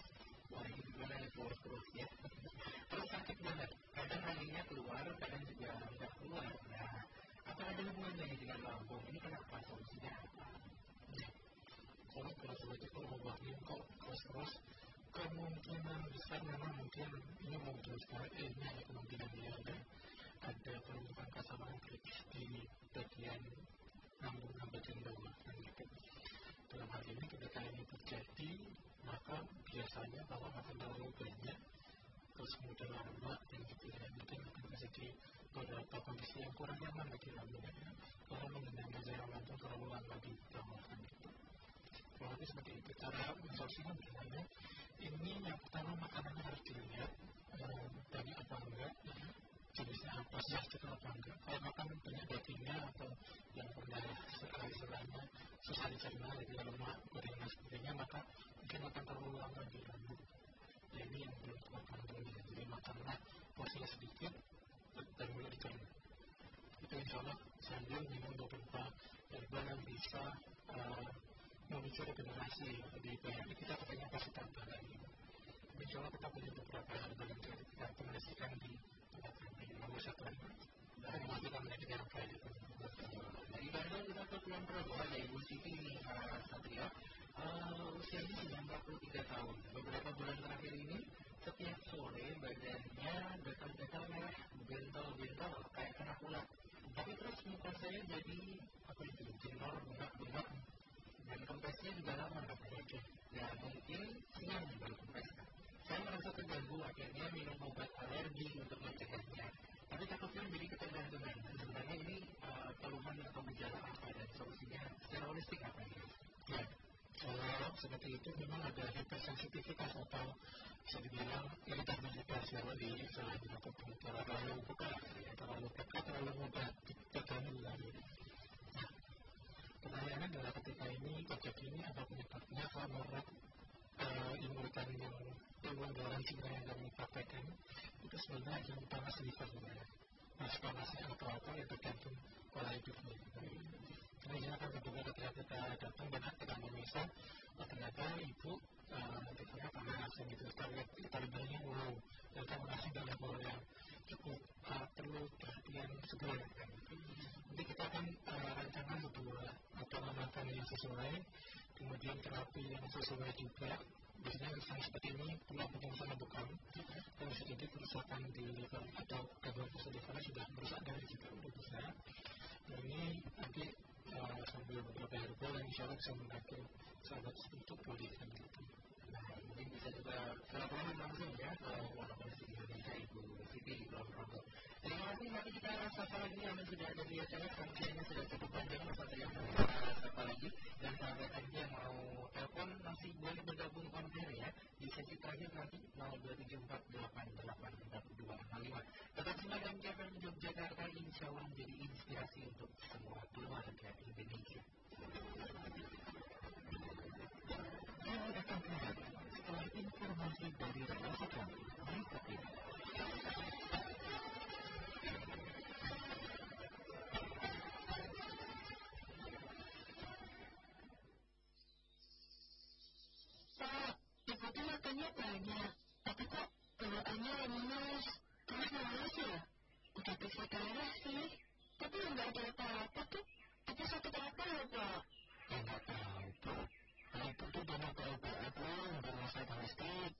Wah ini gimana nih kerus-kerus ya. Terus sakit banget. Kadang anginnya keluar, kadang juga tidak keluar. Nah, apa ada hubungannya dengan lambung? Ini kenapa? Solusinya apa? Kalau keras itu kalau mau buang keras-keras kemungkinan besar memang mungkin ini mungkin secara ilmiah ya kemungkinan dia ada ada penumpukan kesabaran kritis di bagian lambung dan bagian bawah kan gitu. Dalam hal ini ketika ini terjadi maka biasanya kalau makan terlalu banyak terus kemudian lama dan gitu ya mungkin akan terjadi beberapa kondisi yang kurang nyaman bagi lambung ya. kalau mengenai cairan lambung terlalu lama di bawah kan gitu kurang seperti itu cara mensolusinya bagaimana ini yang pertama makanannya harus dilihat um, apa enggak ya. jenisnya apa sih kita apa enggak. Kalau makan banyak dagingnya atau yang rendah sekali istilahnya susah dicerna jadi lemak goreng dan sebagainya maka mungkin akan terlalu lama di lambung ya ini yang belum makan dulu. Jadi makanlah porsinya sedikit dan mulai dicerna itu insya Allah sambil memang beberapa herbal yang bisa uh, memicu regenerasi di PHI kita katanya pasti lagi insya Allah kita punya beberapa herbal yang kita komunikasikan di tempat kami nomor satu dan kita menjadi yang baik dari Bandung kita ke Kulon Progo. Ada Ibu Siti Satria. Uh, usianya sudah 43 tahun. Beberapa bulan terakhir ini setiap sore badannya gatal-gatal merah bentol-bentol kayak kena ulat. Tapi terus muka saya jadi apa itu jenor bengkak-bengkak kempesnya juga lama katanya ya mungkin siang baru kempes saya merasa terganggu akhirnya minum obat alergi untuk mencegahnya. Tapi takutnya menjadi ketergantungan. Sebenarnya ini uh, keluhan atau gejala apa dan solusinya secara holistik apa ini? Ya kalau seperti itu memang ada hipersensitivitas atau bisa dibilang iritabilitas ya di istilahnya ataupun terlalu buka terlalu peka terlalu mudah terganggu lagi pertanyaannya adalah ketika ini terjadi ini apa penyebabnya menurut uh, imunitan yang ilmu garansinya yang kami praktekkan itu sebenarnya yang panas sebenarnya mas. Panasnya atau apa ya tergantung pola hidupnya. Karena kan ketika ketika kita datang dan kita memisah oh, ternyata ibu livernya panas gitu kita lihat kita lihatnya wow kita merasa dalam pola yang cukup uh, perlu perhatian segera kan jadi kita akan uh, rancangan atau memakan yang sesuai kemudian terapi yang sesuai juga biasanya yang seperti ini pernah sama bukan kalau sedikit kerusakan di liver atau gangguan fungsi sudah merusak dari juga udah bisa nah ini nanti uh, sambil beberapa herbal yang insya Allah bisa membantu sahabat untuk pulihkan gitu nah mungkin bisa juga silaturahmi langsung ya ke walaupun di Indonesia Ibu Siti di Kulon Progo. Terima kasih nanti kita sapa lagi yang sudah ada di acara rangkaiannya sudah cukup panjang Mas Satria. Kita sapa lagi dan sahabat lagi yang mau telepon masih boleh bergabung ya di sesi terakhir nanti 0274884245 tetap simak dan jalan Yogyakarta insya Allah menjadi inspirasi untuk semua keluarga Indonesia. Kami akan kembali setelah informasi dari relasi kami berikut ini. Banyak, tapi kok bawaannya lemes, terus nangis ya? Udah periksa darah sih, tapi nggak ada apa-apa tuh. Itu sakit apa ya, Pak? ya nggak tahu kalau ibu tuh udah mau obat belum di rumah sakit holistik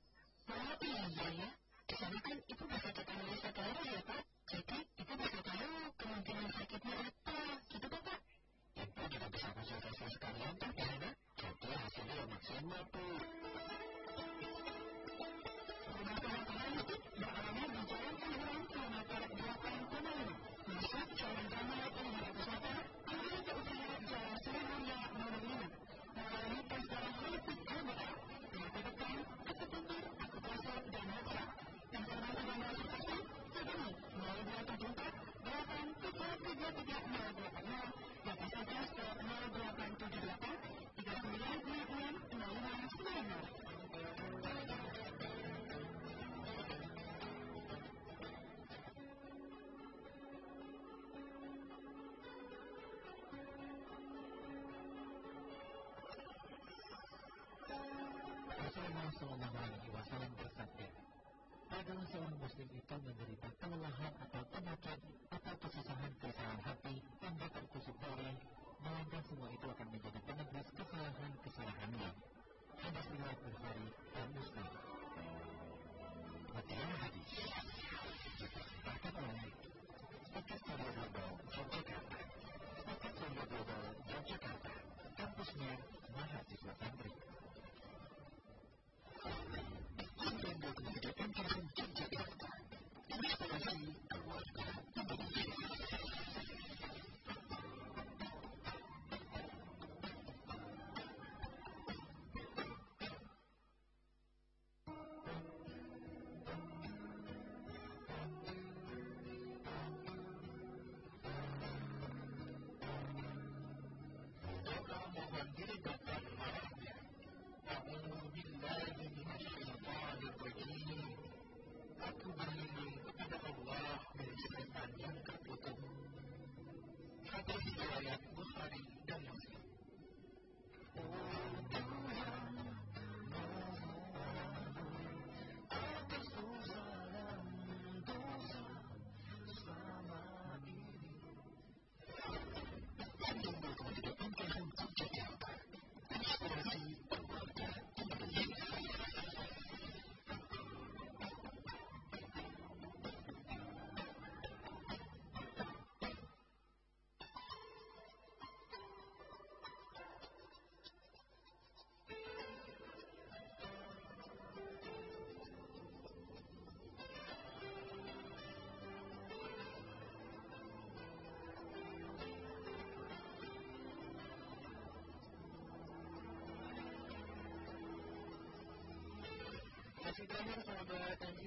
Oh iya ya, di sana kan ibu bisa sakit analisa darah ya Pak. Jadi ibu bisa tahu kemungkinan sakitnya apa, gitu kan Pak? ibu juga bisa konsultasi sekalian tuh di sana jadi hasilnya yang maksimal bu Shallallahu Alaihi Wasallam bersabda, seorang muslim itu menderita kelelahan atau penyakit atau kesusahan kesusahan hati tak terkusuk oleh, melainkan semua itu akan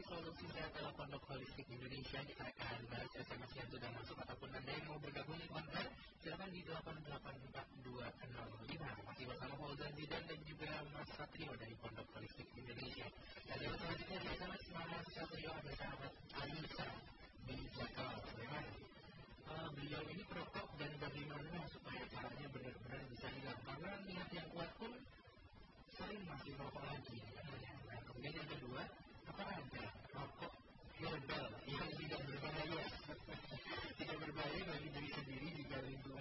Solusi Sehat Pondok Holistik Indonesia kita akan bahas SMS yang sudah masuk ataupun Anda yang mau bergabung di konten silakan di 8842005 masih bersama Holden Zidan dan juga Mas Satrio dari Pondok Holistik Indonesia. Dan yang selanjutnya di SMS Mas Satrio ada sahabat Alisa di Jakarta uh, beliau ini perokok dan bagaimana supaya caranya benar-benar bisa hilang? Karena niat yang kuat pun sering masih merokok lagi. Nah, kemudian yang kedua apa ada rokok herbal yang tidak berbahaya tidak berbahaya bagi diri sendiri juga lingkungan sekitar rokok dari berbotol begini botolnya monggo ya ya biasanya memang uh, niat yang tidak cukup itu support apa dulu support apa dulu nah kalau cara paling mudah itu sebetulnya adalah dengan uh, ketemu produk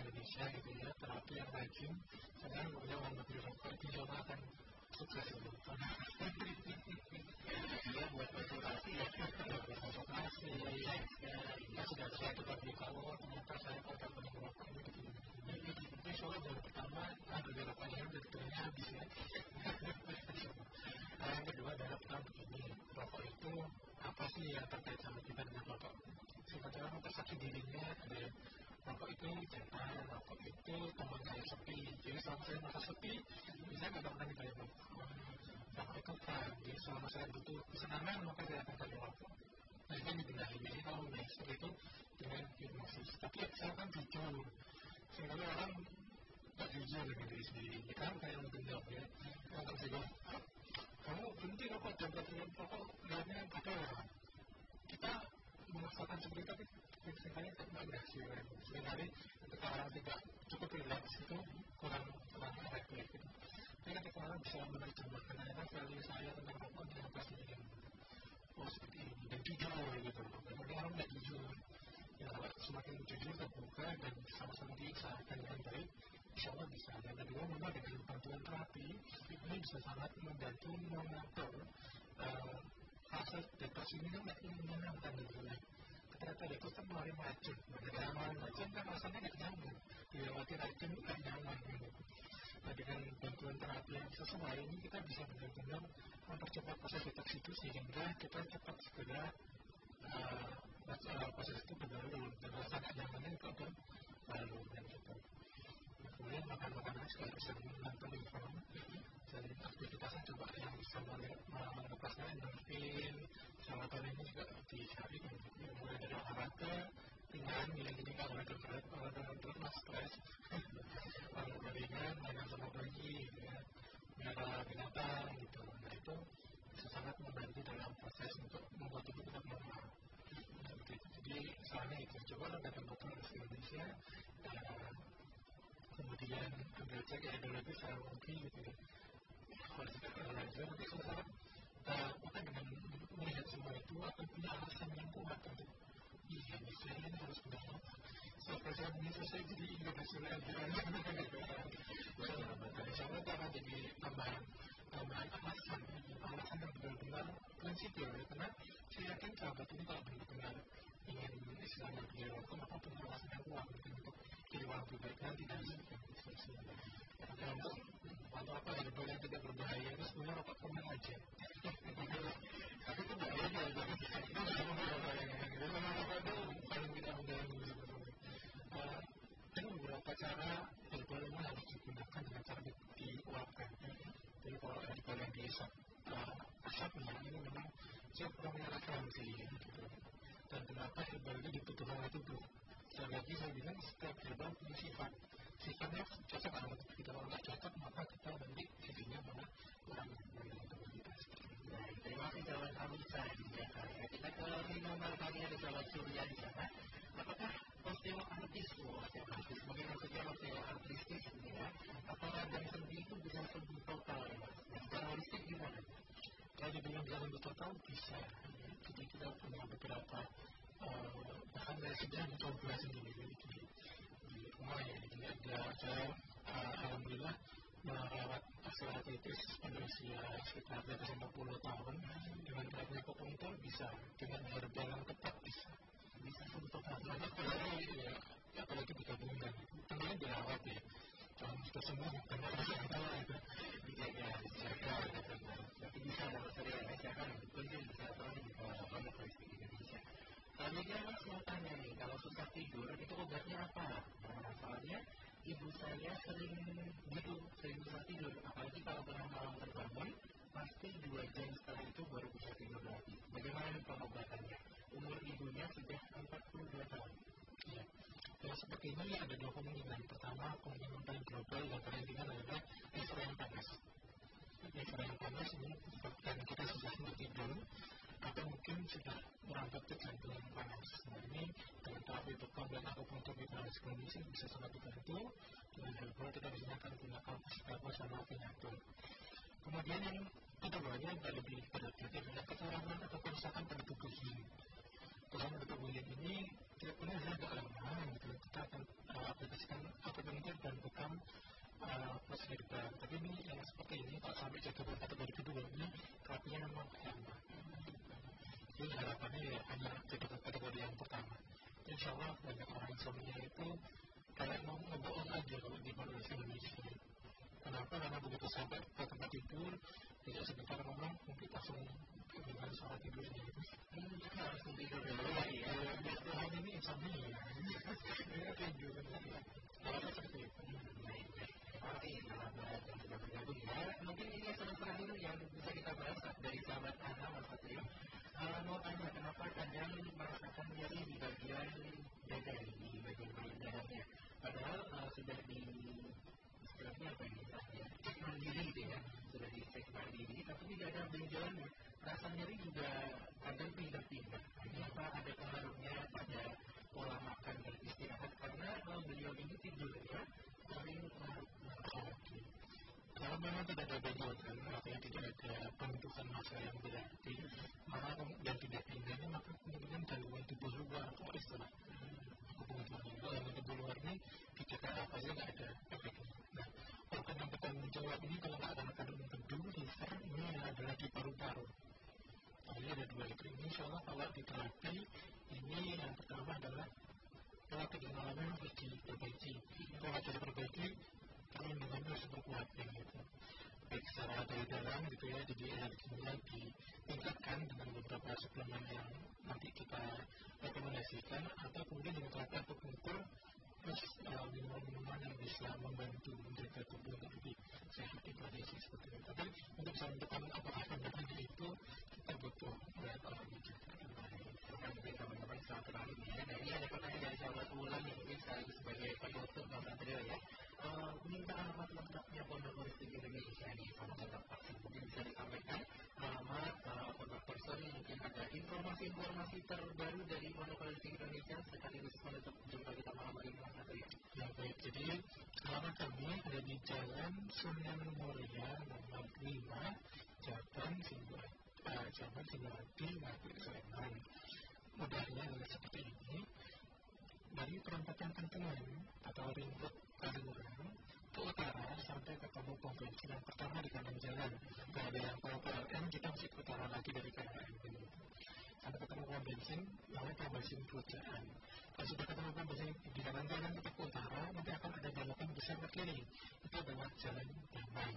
Indonesia gitu ya terapi yang rajin karena punya orang lebih rokok itu akan gitu dia buat di saya gitu ya nah, yang kedua itu apa sih yang terkait sama kita dengan rokok sebetulnya mempersakit dirinya ada rokok itu jantan rokok itu teman saya sepi. Jadi selama saya merasa sepi. Bisa nggak pernah dibayar rokok rokok itu kan jadi selama saya butuh kesenangan maka saya akan cari rokok nah ini dibenahi jadi kalau udah seperti itu dengan hipnosis tapi saya kan jujur. Sebenarnya orang tak jujur dengan diri sendiri. Ya kan kayak yang gendam ya. Orang kan bisa kamu berhenti rokok jam berapa rokok lihatnya apa ya kita memaksakan seperti itu tapi sebenarnya tidak berhasil sebenarnya ketika orang tidak cukup relax itu kurang kurang efektif gitu. Tapi ketika orang bisa menerjemahkan apa value saya tentang rokok dia pasti ingin oh seperti ini dan jujur gitu. Kemudian orang tidak jujur ya semakin jujur terbuka dan sama-sama diusahakan dengan baik insya Allah bisa. Dan kedua memang dengan bantuan terapi ini bisa sangat membantu mengatur uh, fase depresi ini kan menyenangkan gitu ya ternyata depresi kan melalui racun dengan racun kan rasanya nggak nyaman dilewati racun nggak nyaman gitu. Nah dengan bantuan terapi yang sesuai ini kita bisa benar-benar mempercepat proses detox itu sehingga kita cepat segera uh, proses itu berlalu dan rasa nyamannya itu akan lalu dan gitu kemudian makan makanan juga bisa menonton inform dan aktivitasnya coba yang bisa melepaskan endorfin sarapan ini juga dicari mulai dari olahraga ringan gini-gini kalau olahraga berat olahraga berat mas stres. [LAUGHS] Olahraga ringan main sama bayi ya melihara binatang gitu. Nah itu sangat membantu dalam proses untuk membuat tubuh tetap normal. Jadi soalnya itu. Coba datang dokter di Indonesia kemudian ambil cek ideologi secara mungkin gitu ya kalau kita belajar nanti uh, maka dengan melihat semua itu akan punya alasan yang kuat untuk iya nih saya ini harus benar sampai saya ini selesai jadi Indonesia lagi insya Allah itu akan jadi tambahan tambahan alasan alasan yang benar-benar prinsipil ya karena saya yakin sahabat ini kalau benar-benar ingin istilahnya beliau maka punya alasan yang kuat untuk orang pribadi nanti dan seterusnya untuk atau apa herbal yang tidak berbahaya itu sebenarnya rokok teman aja tapi itu bahaya juga itu nggak mau berbahaya jadi memang rokok itu paling tidak mengganggu ada beberapa cara herbal harus digunakan dengan cara diuapkan jadi kalau herbal yang diisap asapnya ini memang saya kurang menyarankan sih dan kenapa herbal itu dibutuhkan oleh tubuh sekali lagi saya bilang setiap herbal punya sifat sifatnya cocok sama kita kalau nggak cocok maka kita nanti jadinya malah kurang Baik, terima kasih jawaban Amisa di Jakarta. Kita ke Nino Martani ada jawaban Surya di sana. Apakah osteoartritis, oh, osteoartritis, mungkin maksudnya osteoartritis ya? Apakah dari sendi itu bisa sembuh total ya, Mas? Secara holistik gimana? Kalau dibilang bisa sembuh total bisa. Jadi kita punya beberapa saya saya sudah mencoba sendiri di, di, di rumah ya jadi ada saya uh, alhamdulillah melewat arthritis pada usia sekitar di atas 50 tahun. Dengan terapi akupunktur bisa dengan berjalan tepat bisa bisa untuk karena apalagi ya kita bergabungan tentunya dirawat ya kalau sudah semua karena masih ada itu dijaga dijaga tapi bisa ada masalah yang dijaga penting bisa terus selanjutnya mas mau tanya nih? Kalau susah tidur itu obatnya apa? Nah, soalnya ibu saya sering gitu sering susah tidur. Apalagi kalau tengah malam terbangun pasti dua jam setelah itu baru bisa tidur lagi. Bagaimana nih pengobatannya? Umur ibunya sudah 42 tahun. Ya. Ya, seperti ini ada dua kemungkinan. Pertama, kemungkinan global yang paling ringan adalah yang panas. Yang panas menyebabkan kita susah tidur, atau mungkin sudah merambat ke jantung yang panas. Nah, ini dengan terapi bekam dan akupunktur panas kondisi bisa sangat dibantu. Dengan hal kita bisa akan gunakan beberapa sama penyatu. Kemudian yang keduanya ada lebih berat yaitu adalah kekurangan atau kerusakan pada tubuh ini. Kerusakan pada tubuh ini tidak pernah agak lama gitu. Kita akan aplikasikan akupunktur dan bekam uh, plus herbal. Tapi ini yang seperti ini kalau sampai pada kategori kedua ini terapinya memang lama. Jadi harapannya ya hanya pada kategori yang pertama. Insya Allah banyak orang insomnia itu kayak mau ngebohong aja kalau di Indonesia Kenapa? Karena begitu sampai ke tempat tidur, tidak sebentar ngomong, mungkin langsung dengan suara tidurnya. Kita harus tidur ya. Tuhan ini insomnia. Ini tidur. Kalau seperti itu. Oke, sahabat yang sudah bergabung ya. Mungkin ini yang terakhir yang bisa kita bahas dari sahabat Ana Mas Satrio. Uh, mau tanya kenapa kadang merasakan nyeri di bagian dada di bagian bagian dadanya. Padahal uh, sudah di istilahnya apa ini ya cek mandiri gitu ya sudah di cek mandiri tapi ada benjolannya rasa nyeri juga kadang pindah-pindah. Ini apa ada pengaruhnya pada pola makan dan istirahat. Karena kalau beliau ini tidur ya sering larut kalau memang tidak ada benjolan artinya tidak ada pembentukan massa yang berarti maka dan tidak pindahnya maka kemudian gangguan tubuh luar. Kalau istilah gangguan tubuh luar ini ada apa saja nggak ada efeknya. Nah, organ yang bertanggung jawab ini kalau nggak ada kandungan kedua, liver ini adalah di paru-paru. Jadi ada dua itu. Ini insya Allah kalau diterapi, ini yang pertama adalah pola kedengarannya harus diperbaiki. Pola diperbaiki, perlindungannya harus berkuat gitu. Baik secara dari dalam gitu ya, jadi energinya ditingkatkan dengan beberapa suplemen yang nanti kita rekomendasikan atau kemudian dengan terapi akupunktur terus minuman-minuman yang bisa membantu menjaga tubuh lebih sehat di kondisi seperti itu. Tapi untuk bisa menentukan apakah pandangannya itu kita butuh beberapa lagi juga. Oke teman-teman sangat terakhir ya. Nah ini ada pertanyaan dari sahabat Wulan yang mungkin saya sebagai penutup Bang Satrio ya. Uh, minta alamat lengkapnya Pondok Holistik Indonesia nih sama tetap vaksin. Mungkin bisa disampaikan alamat ada informasi-informasi terbaru dari Holistik Indonesia sekaligus menutup jumpa kita malam hari ini Satrio. Ya baik, jadi alamat kami ada di Jalan Sunan Muria nomor 5 Jalan Simbol uh, Jalan Simbawati Ngapik Sleman mudahnya adalah seperti ini. Dari perempatan kentengan atau ring road sampai ketemu yang pertama di kanan jalan. Kalau ada yang tahu PLN kita mesti ke utara lagi dari kanan ini. Sampai ketemu pom bensin lalu pom bensin kerajaan kalau sudah ketemu pom bensin di kanan jalan kita ke utara nanti akan ada belokan besar ke kiri itu adalah jalan damai.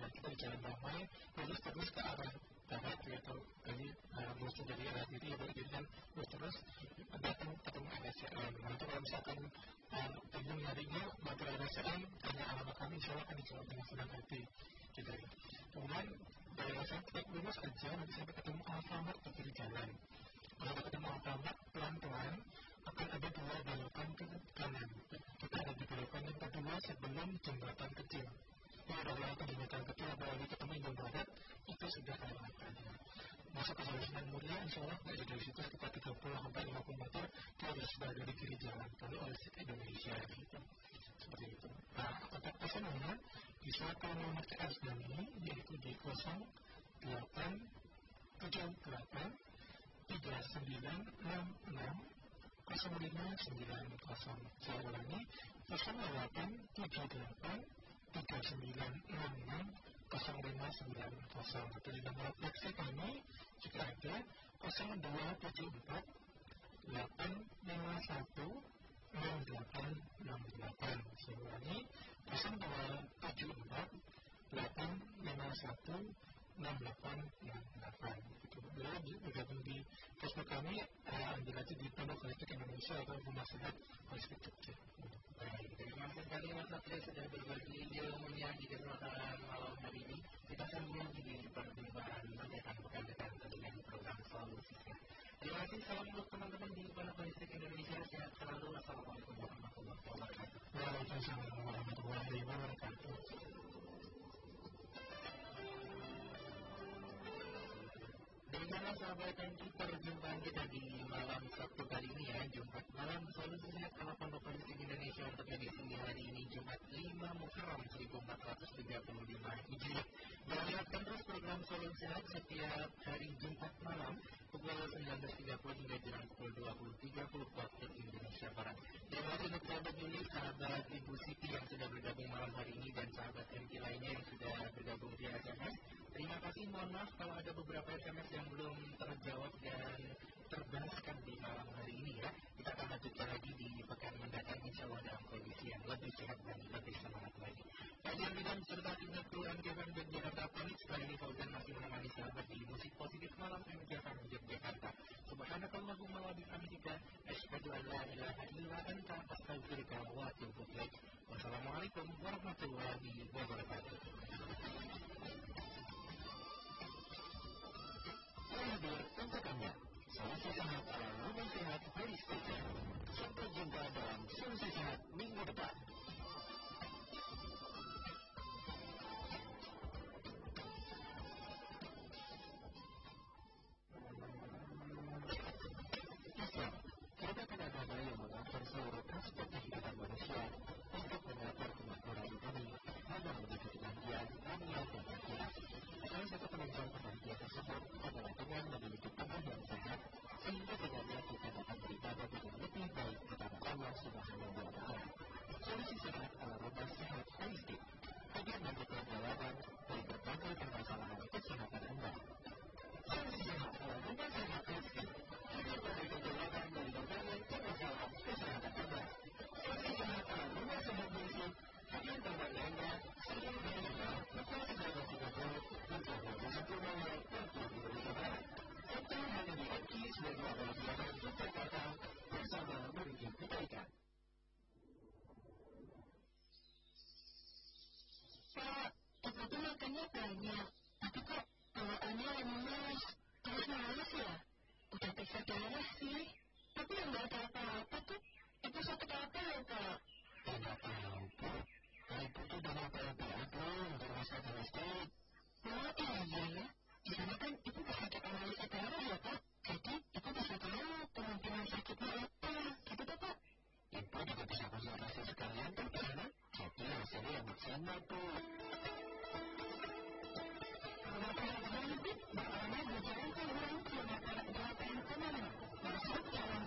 Nah kita jalan damai terus terus ke arah atau dari uh, musuh dari arah kiri ya jadi kan terus terus datang ketemu RSCM nanti kalau misalkan uh, bingung nyarinya mampir RSCM tanya alamat kami insya Allah akan dijawab dengan senang hati. Gitu. Ya kemudian dari RSCM kita lurus aja nanti sampai ketemu Alfamart di kiri jalan. Kalau ketemu Alfamart pelan-pelan akan ada dua belokan ke kanan. Kita ada di belokan yang kedua sebelum jembatan kecil kalau ada yang jembatan kecil apalagi ketemu Indomaret itu sudah kelewatan masuk ke Jalan Mulia insya Allah nggak dari situ sekitar 30 sampai 50 meter itu harus sudah ada di kiri jalan kalau oleh Indonesia gitu seperti itu nah kontak personalnya bisa ke nomor CR kami yaitu di 08 78 3966 0590 saya ulangi 08 78 3966 0590 atau di nomor fleksi kami juga ada 0274 851 6868 saya ulangi 0274 851 6868 gitu. Beliau bergabung di Facebook kami uh, ambil aja di Pondok Politik Indonesia atau Rumah Sehat Jogja. Baik, terima kasih sekali Mas Satria sudah berbagi ilmunya di kesempatan malam hari ini. Kita lagi di nanti akan pekan depan dengan program solusi Terima kasih, salam untuk teman-teman di Pondok Politik Indonesia. Sehat selalu. Assalamualaikum warahmatullahi wabarakatuh. Waalaikumsalam warahmatullahi wabarakatuh. Demikianlah sahabat dan perjumpaan kita di malam Sabtu kali ini ya Jumat malam. Solusi sehat ala Pondok Politik Indonesia untuk edisi hari ini Jumat 5 Muharram 1435 Hijriah. Dan lihatkan terus program solusi sehat setiap hari Jumat malam pukul 19.30 hingga jelang pukul 20.30 waktu Indonesia Barat. Terima kasih untuk sahabat Yuli, sahabat Ibu Siti yang sudah bergabung malam hari ini dan sahabat MK lainnya yang sudah bergabung di SMS Terima kasih, mohon maaf kalau ada beberapa SMS yang belum terjawab dan terbalaskan di malam hari ini ya. Kita akan lanjutkan lagi di pekan mendatang insya Allah dalam kondisi yang lebih sehat dan lebih semangat lagi. Kajian bidang serta Tuhan Kevin dan Jakarta Panik setelah ini Fauzan masih menemani sahabat di musik positif malam MJFM Yogyakarta. Subhanakallahumma wa bihamdika asyhadu an la ilaha illa anta astaghfiruka wa atubu ilaik. Wassalamualaikum warahmatullahi wabarakatuh. Hadir untuk Anda. Solusi sehat ala rumah sehat. Sampai jumpa dalam solusi sehat minggu depan. Islam merupakan agama yang mengatur seluruh aspek kehidupan manusia untuk mengatur kemakmuran kami, agar menuju kebahagiaan dunia dan akhirat. Salah satu penunjang kebahagiaan tersebut adalah dengan memiliki tubuh yang sehat, sehingga dengannya kita dapat beribadah dengan lebih baik kepada Allah Subhanahu wa Ta'ala. Solusi sehat ala rumah sehat holistik agar memberikan jawaban dari berbagai permasalahan kesehatan Anda. Solusi sehat ala rumah sehat holistik agar memberikan jawaban dari berbagai permasalahan kesehatan Anda. Solusi sehat ala rumah sehat holistik agar berbagi Anda sehingga menerima lepas dari Singapura mencapai kesempurnaan waktu Indonesia Barat. Serta hanya di Holistik. Oh iya ya, di sana kan ibu bisa kita analisa darah ya, Pak. Jadi ibu bisa tahu kemungkinan sakitnya apa, gitu tuh, Pak. Ibu juga bisa konsultasi sekalian tuh di sana. Jadi hasilnya yang